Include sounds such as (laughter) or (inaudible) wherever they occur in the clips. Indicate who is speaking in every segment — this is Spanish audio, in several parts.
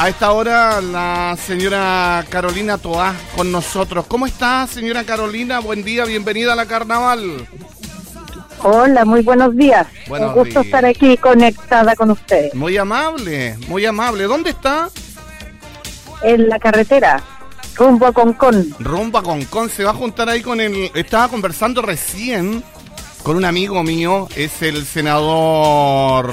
Speaker 1: A esta hora la señora Carolina Toá con nosotros. ¿Cómo está, señora Carolina? Buen día, bienvenida a la carnaval.
Speaker 2: Hola, muy buenos días. Un gusto estar aquí conectada con ustedes.
Speaker 1: Muy amable, muy amable. ¿Dónde está?
Speaker 2: En la carretera, rumbo a Concón.
Speaker 1: Rumbo a Concón, se va a juntar ahí con el... Estaba conversando recién con un amigo mío, es el senador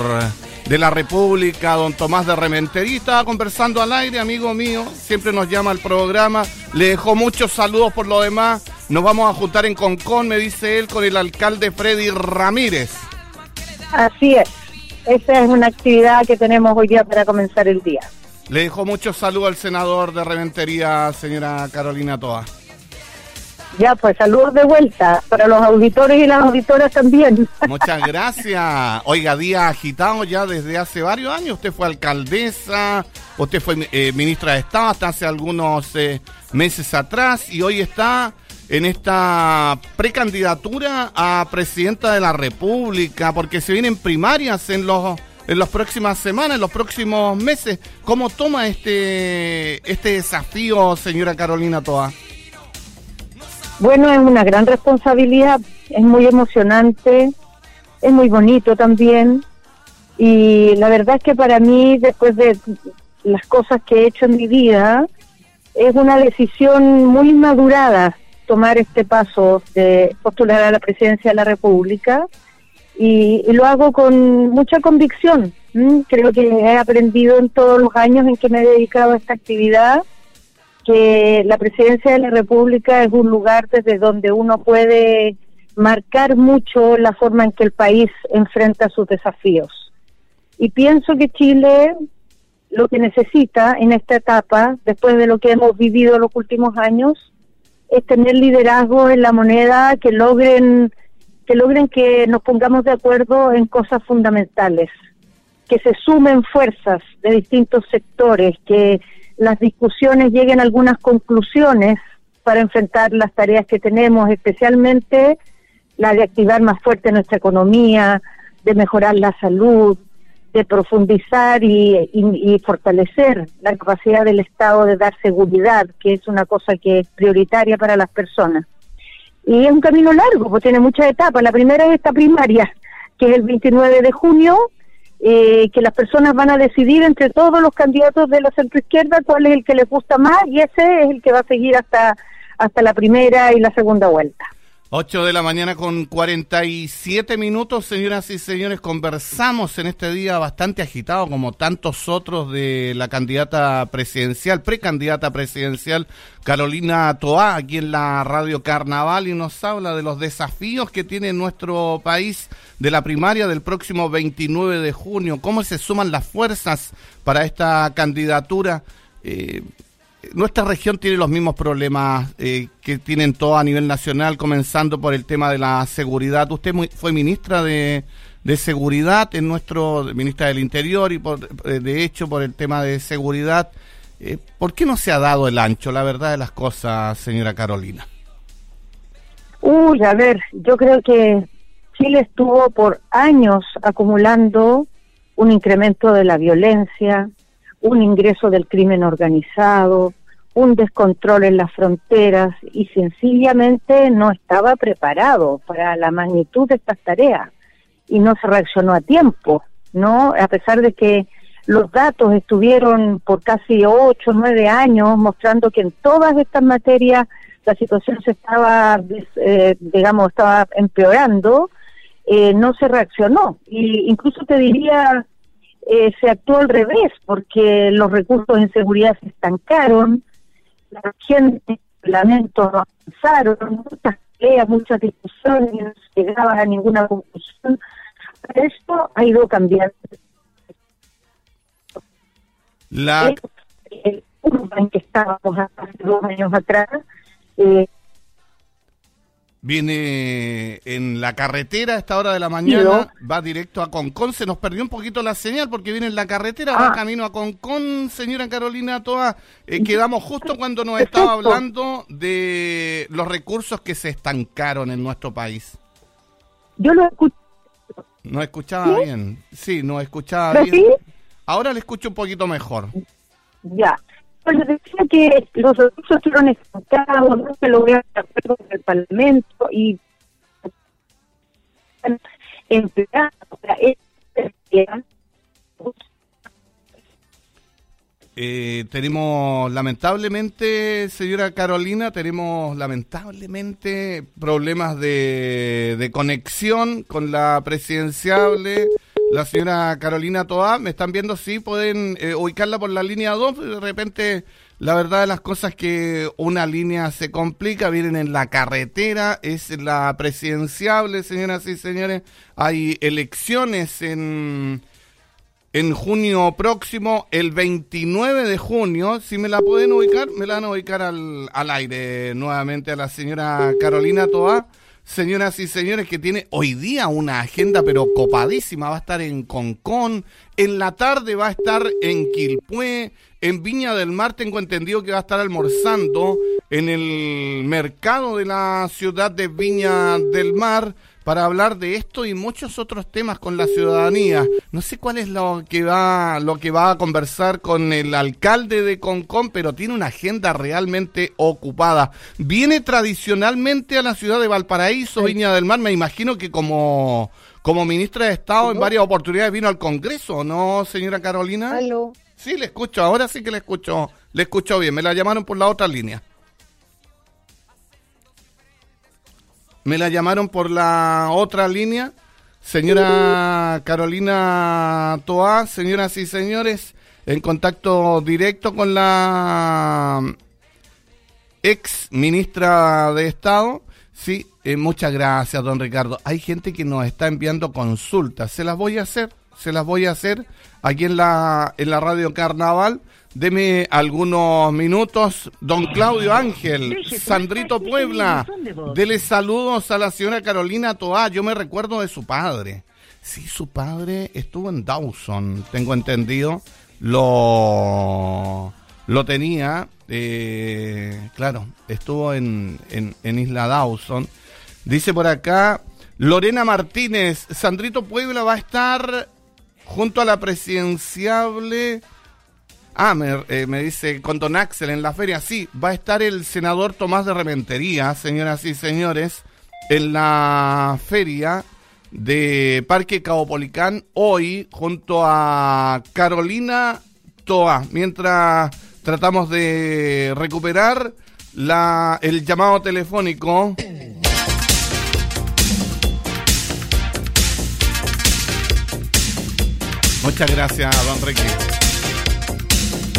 Speaker 1: de la República, don Tomás de Rementería. Estaba conversando al aire, amigo mío, siempre nos llama al programa. Le dejó muchos saludos por lo demás. Nos vamos a juntar en Concón, me dice él, con el alcalde Freddy Ramírez.
Speaker 2: Así es. Esa es una actividad que tenemos hoy día para comenzar el día.
Speaker 1: Le dejo muchos saludos al senador de Rementería, señora Carolina Toa.
Speaker 2: Ya, pues saludos de vuelta para los auditores y las auditoras también. (laughs)
Speaker 1: Muchas gracias. Oiga, día agitado ya desde hace varios años. Usted fue alcaldesa, usted fue eh, ministra de Estado hasta hace algunos eh, meses atrás y hoy está en esta precandidatura a presidenta de la República porque se vienen primarias en los en las próximas semanas, en los próximos meses. ¿Cómo toma este este desafío, señora Carolina Toa?
Speaker 2: Bueno, es una gran responsabilidad, es muy emocionante, es muy bonito también. Y la verdad es que para mí, después de las cosas que he hecho en mi vida, es una decisión muy madurada tomar este paso de postular a la presidencia de la República y, lo hago con mucha convicción. Creo que he aprendido en todos los años en que me he dedicado a esta actividad que la presidencia de la República es un lugar desde donde uno puede marcar mucho la forma en que el país enfrenta sus desafíos. Y pienso que Chile lo que necesita en esta etapa, después de lo que hemos vivido los últimos años, es tener liderazgo en la moneda que logren que logren que nos pongamos de acuerdo en cosas fundamentales, que se sumen fuerzas de distintos sectores, que las discusiones lleguen a algunas conclusiones para enfrentar las tareas que tenemos, especialmente la de activar más fuerte nuestra economía, de mejorar la salud, de profundizar y, fortalecer la capacidad del Estado de dar seguridad, que es una cosa que es prioritaria para las personas. Y es un camino largo, porque tiene muchas etapas. La primera es esta primaria, que es el 29 de junio, eh, que las personas van a decidir entre todos los candidatos de la centroizquierda cuál es el que les gusta más y ese es el que va a seguir hasta, hasta la primera y la segunda vuelta.
Speaker 1: 8 de la mañana con 47 minutos, señoras y señores, conversamos en este día bastante agitado como tantos otros de la candidata presidencial, precandidata presidencial Carolina Toá, aquí en la Radio Carnaval y nos habla de los desafíos que tiene nuestro país de la primaria del próximo 29 de junio, cómo se suman las fuerzas para esta candidatura. Eh, nuestra región tiene los mismos problemas eh, que tienen todo a nivel nacional, comenzando por el tema de la seguridad. Usted fue ministra de, Seguridad en nuestro, ministra del Interior y por, eh, de hecho por el tema de seguridad. Eh, ¿Por qué no se ha dado el ancho, la verdad de las cosas, señora Carolina?
Speaker 2: Uy, a ver, yo creo que Chile estuvo por años acumulando un incremento de la violencia, un ingreso del crimen organizado, un descontrol en las fronteras y sencillamente no estaba preparado para la magnitud de estas tareas y no se reaccionó a tiempo, ¿no? A pesar de que los datos estuvieron por casi ocho, nueve años mostrando que en todas estas materias la situación se estaba, eh, digamos, estaba empeorando, eh, no se reaccionó. Y incluso te diría, eh, se actuó al revés, porque los recursos en seguridad se estancaron, la gente, lamentos no avanzaron, muchas peleas, muchas discusiones, no se llegaba a ninguna conclusión. Esto ha ido cambiando.
Speaker 1: La...
Speaker 2: El, en que estábamos hace dos años atrás, eh,
Speaker 1: Viene en la carretera a esta hora de la mañana, va directo a Concón. Se nos perdió un poquito la señal porque viene en la carretera, va ah. camino a Concón, señora Carolina Toa. Eh, quedamos justo cuando nos estaba hablando de los recursos que se estancaron en nuestro país.
Speaker 2: Yo lo escuché.
Speaker 1: No escuchaba bien. Sí, no escuchaba bien. Ahora le escucho un poquito mejor.
Speaker 2: Ya. Bueno, decía que los recursos fueron estancados, no se lograron de acuerdo con el Parlamento y
Speaker 1: eh, tenemos lamentablemente, señora Carolina, tenemos lamentablemente problemas de, de conexión con la presidenciable la señora Carolina Toá. Me están viendo, sí, pueden eh, ubicarla por la línea 2. De repente, la verdad de las cosas que una línea se complica, vienen en la carretera, es la presidenciable, señoras y señores. Hay elecciones en, en junio próximo, el 29 de junio. Si me la pueden ubicar, me la van a ubicar al, al aire nuevamente a la señora Carolina Toá señoras y señores, que tiene hoy día una agenda pero copadísima. Va a estar en Concón, en la tarde va a estar en Quilpué, en Viña del Mar tengo entendido que va a estar almorzando en el mercado de la ciudad de Viña del Mar para hablar de esto y muchos otros temas con la ciudadanía. No sé cuál es lo que va lo que va a conversar con el alcalde de Concón, pero tiene una agenda realmente ocupada. Viene tradicionalmente a la ciudad de Valparaíso, Viña del Mar, me imagino que como como ministra de Estado en varias oportunidades vino al Congreso, ¿no, señora Carolina?
Speaker 2: Aló.
Speaker 1: Sí, le escucho, ahora sí que le escucho, le escucho bien. Me la llamaron por la otra línea. Me la llamaron por la otra línea. Señora Carolina Toá, señoras y señores, en contacto directo con la ex ministra de Estado. Sí, eh, muchas gracias, don Ricardo. Hay gente que nos está enviando consultas. Se las voy a hacer, se las voy a hacer aquí en la, en la radio Carnaval. Deme algunos minutos. Don Claudio Ángel, Sandrito Puebla, dele saludos a la señora Carolina Toá. Yo me recuerdo de su padre. Sí, su padre estuvo en Dawson, tengo entendido. Lo, lo tenía, eh, claro, estuvo en, en, en Isla Dawson. Dice por acá, Lorena Martínez, Sandrito Puebla va a estar junto a la presidenciable Ah, eh, me, dice con Don Axel en la feria. Sí, va a estar el senador Tomás de Rementería, señoras y señores, en la feria de Parque Caupolicán hoy junto a Carolina Toa. Mientras tratamos de recuperar la, el llamado telefónico. Muchas gracias, don Ricky.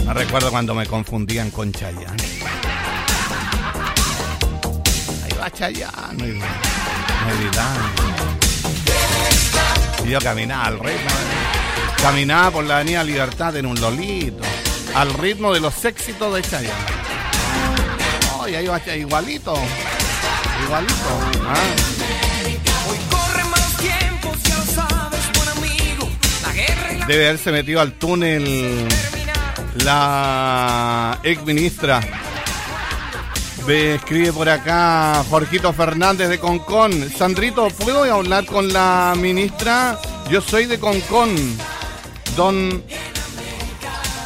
Speaker 1: Me recuerdo cuando me confundían con Chayanne. Ahí va Chayanne. Y yo caminaba al ritmo. Caminaba por la Avenida Libertad en un lolito. Al ritmo de los éxitos de Chayanne. Oh, y ahí va igualito. Igualito. Debe haberse metido al túnel la ex ministra. Me escribe por acá Jorgito Fernández de Concón. Sandrito, ¿puedo hablar con la ministra? Yo soy de Concón. Don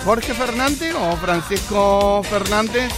Speaker 1: Jorge Fernández o Francisco Fernández.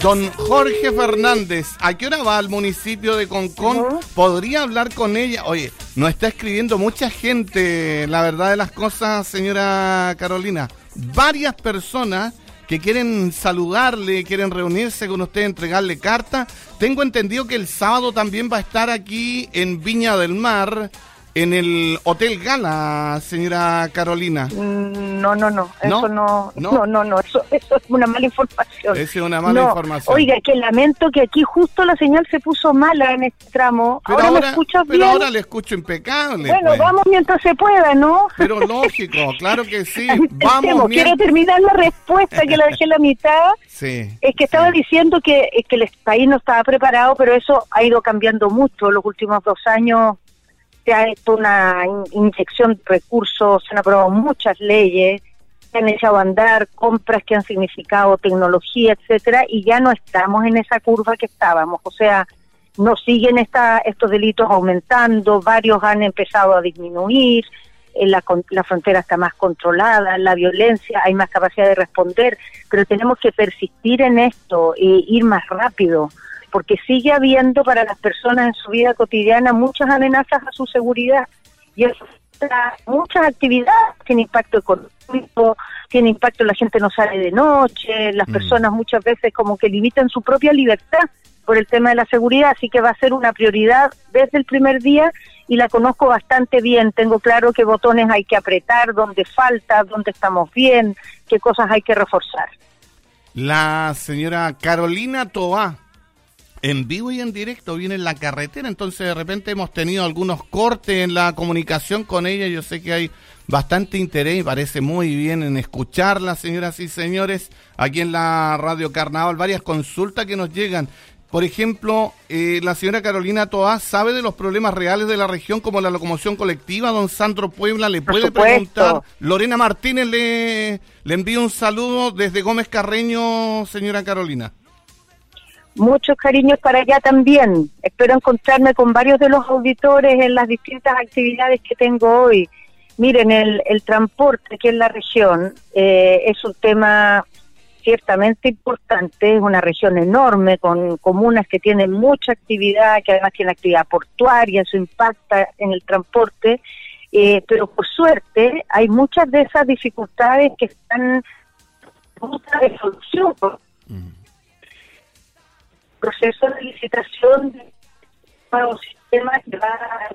Speaker 1: Don Jorge Fernández, ¿a qué hora va al municipio de Concón? ¿Podría hablar con ella? Oye, nos está escribiendo mucha gente, la verdad de las cosas, señora Carolina varias personas que quieren saludarle, quieren reunirse con usted, entregarle carta. Tengo entendido que el sábado también va a estar aquí en Viña del Mar en el Hotel Gala, señora Carolina.
Speaker 2: Mm, no, no, no, eso no, no, no, no, eso, eso es una mala información.
Speaker 1: Es una mala información.
Speaker 2: Oiga, que lamento que aquí justo la señal se puso mala en este tramo. ahora, me escuchas
Speaker 1: pero ahora le escucho impecable.
Speaker 2: Bueno, pues. vamos mientras se pueda, ¿no?
Speaker 1: Pero lógico, claro que sí. (laughs) vamos.
Speaker 2: Quiero terminar la respuesta que la dejé en la mitad.
Speaker 1: Sí.
Speaker 2: Es que estaba diciendo que, que el país no estaba preparado, pero eso ha ido cambiando mucho los últimos dos años se ha hecho una inyección de recursos, se han aprobado muchas leyes, se han echado a andar compras que han significado tecnología, etcétera, y ya no estamos en esa curva que estábamos. O sea, no siguen esta, estos delitos aumentando, varios han empezado a disminuir, eh, la, la frontera está más controlada, la violencia, hay más capacidad de responder, pero tenemos que persistir en esto e ir más rápido, porque sigue habiendo para las personas en su vida cotidiana muchas amenazas a su seguridad y eso muchas actividades, tiene impacto económico, tiene impacto, la gente no sale de noche, las mm. personas muchas veces como que limitan su propia libertad por el tema de la seguridad, así que va a ser una prioridad desde el primer día y la conozco bastante bien. Tengo claro qué botones hay que apretar, dónde falta, dónde estamos bien, qué cosas hay que reforzar.
Speaker 1: La señora Carolina Toá, en vivo y en directo, viene en la carretera, entonces de repente hemos tenido algunos cortes en la comunicación con ella. Yo sé que hay bastante interés y parece muy bien en escucharla, señoras y señores, aquí en la Radio Carnaval, varias consultas que nos llegan. Por ejemplo, eh, la señora Carolina Toá sabe de los problemas reales de la región como la locomoción colectiva. Don Sandro Puebla le puede preguntar. Lorena Martínez le, le envío un saludo desde Gómez Carreño, señora Carolina.
Speaker 2: Muchos cariños para allá también. Espero encontrarme con varios de los auditores en las distintas actividades que tengo hoy. Miren, el, el transporte aquí en la región eh, es un tema ciertamente importante, es una región enorme con comunas que tienen mucha actividad, que además tienen actividad portuaria, eso impacta en el transporte, eh, pero por suerte hay muchas de esas dificultades que están de solución. Mm. Proceso de licitación de nuevos sistemas que va a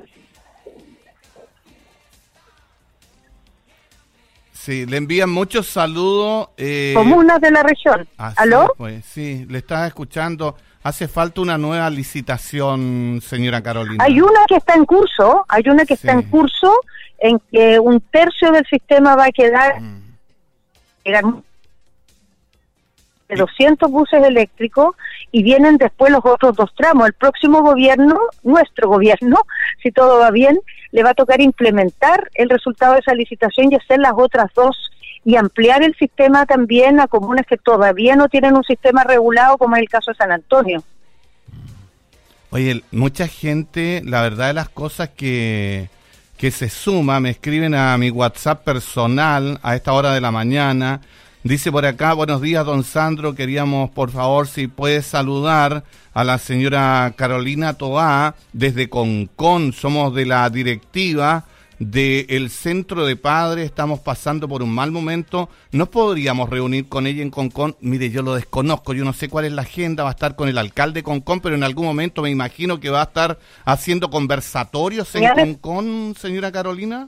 Speaker 1: Sí, le envían muchos saludos.
Speaker 2: Eh, Comunas de la región. ¿Aló?
Speaker 1: Pues sí, le estaba escuchando. Hace falta una nueva licitación, señora Carolina.
Speaker 2: Hay una que está en curso, hay una que está en curso en que un tercio del sistema va a quedar mm de 200 buses eléctricos y vienen después los otros dos tramos. El próximo gobierno, nuestro gobierno, si todo va bien, le va a tocar implementar el resultado de esa licitación y hacer las otras dos y ampliar el sistema también a comunas que todavía no tienen un sistema regulado, como es el caso de San Antonio.
Speaker 1: Oye, mucha gente, la verdad de las cosas que, que se suma, me escriben a mi WhatsApp personal a esta hora de la mañana, Dice por acá, buenos días, don Sandro. Queríamos, por favor, si puede saludar a la señora Carolina Toá desde Concon. Somos de la directiva del Centro de Padres. Estamos pasando por un mal momento. ¿No podríamos reunir con ella en Concon? Mire, yo lo desconozco. Yo no sé cuál es la agenda. Va a estar con el alcalde Concon, pero en algún momento me imagino que va a estar haciendo conversatorios en Concon, señora Carolina.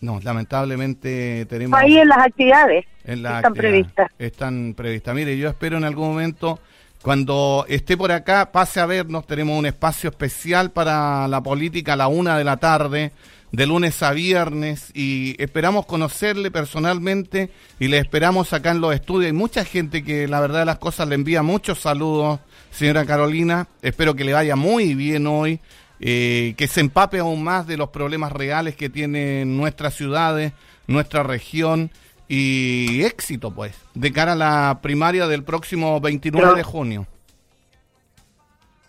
Speaker 1: No, lamentablemente tenemos...
Speaker 2: Ahí en las actividades están previstas.
Speaker 1: Están previstas. Mire, yo espero en algún momento, cuando esté por acá, pase a vernos. Tenemos un espacio especial para la política a la una de la tarde, de lunes a viernes, y esperamos conocerle personalmente y le esperamos acá en los estudios. Hay mucha gente que la verdad de las cosas le envía muchos saludos, señora Carolina. Espero que le vaya muy bien hoy eh, que se empape aún más de los problemas reales que tienen nuestras ciudades, nuestra región y éxito, pues, de cara a la primaria del próximo 29 de junio.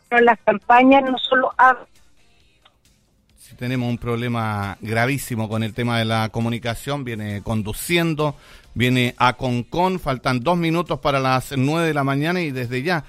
Speaker 2: Pero las campañas no solo
Speaker 1: Si tenemos un problema gravísimo con el tema de la comunicación, viene conduciendo, viene a Concon, faltan dos minutos para las nueve de la mañana y desde ya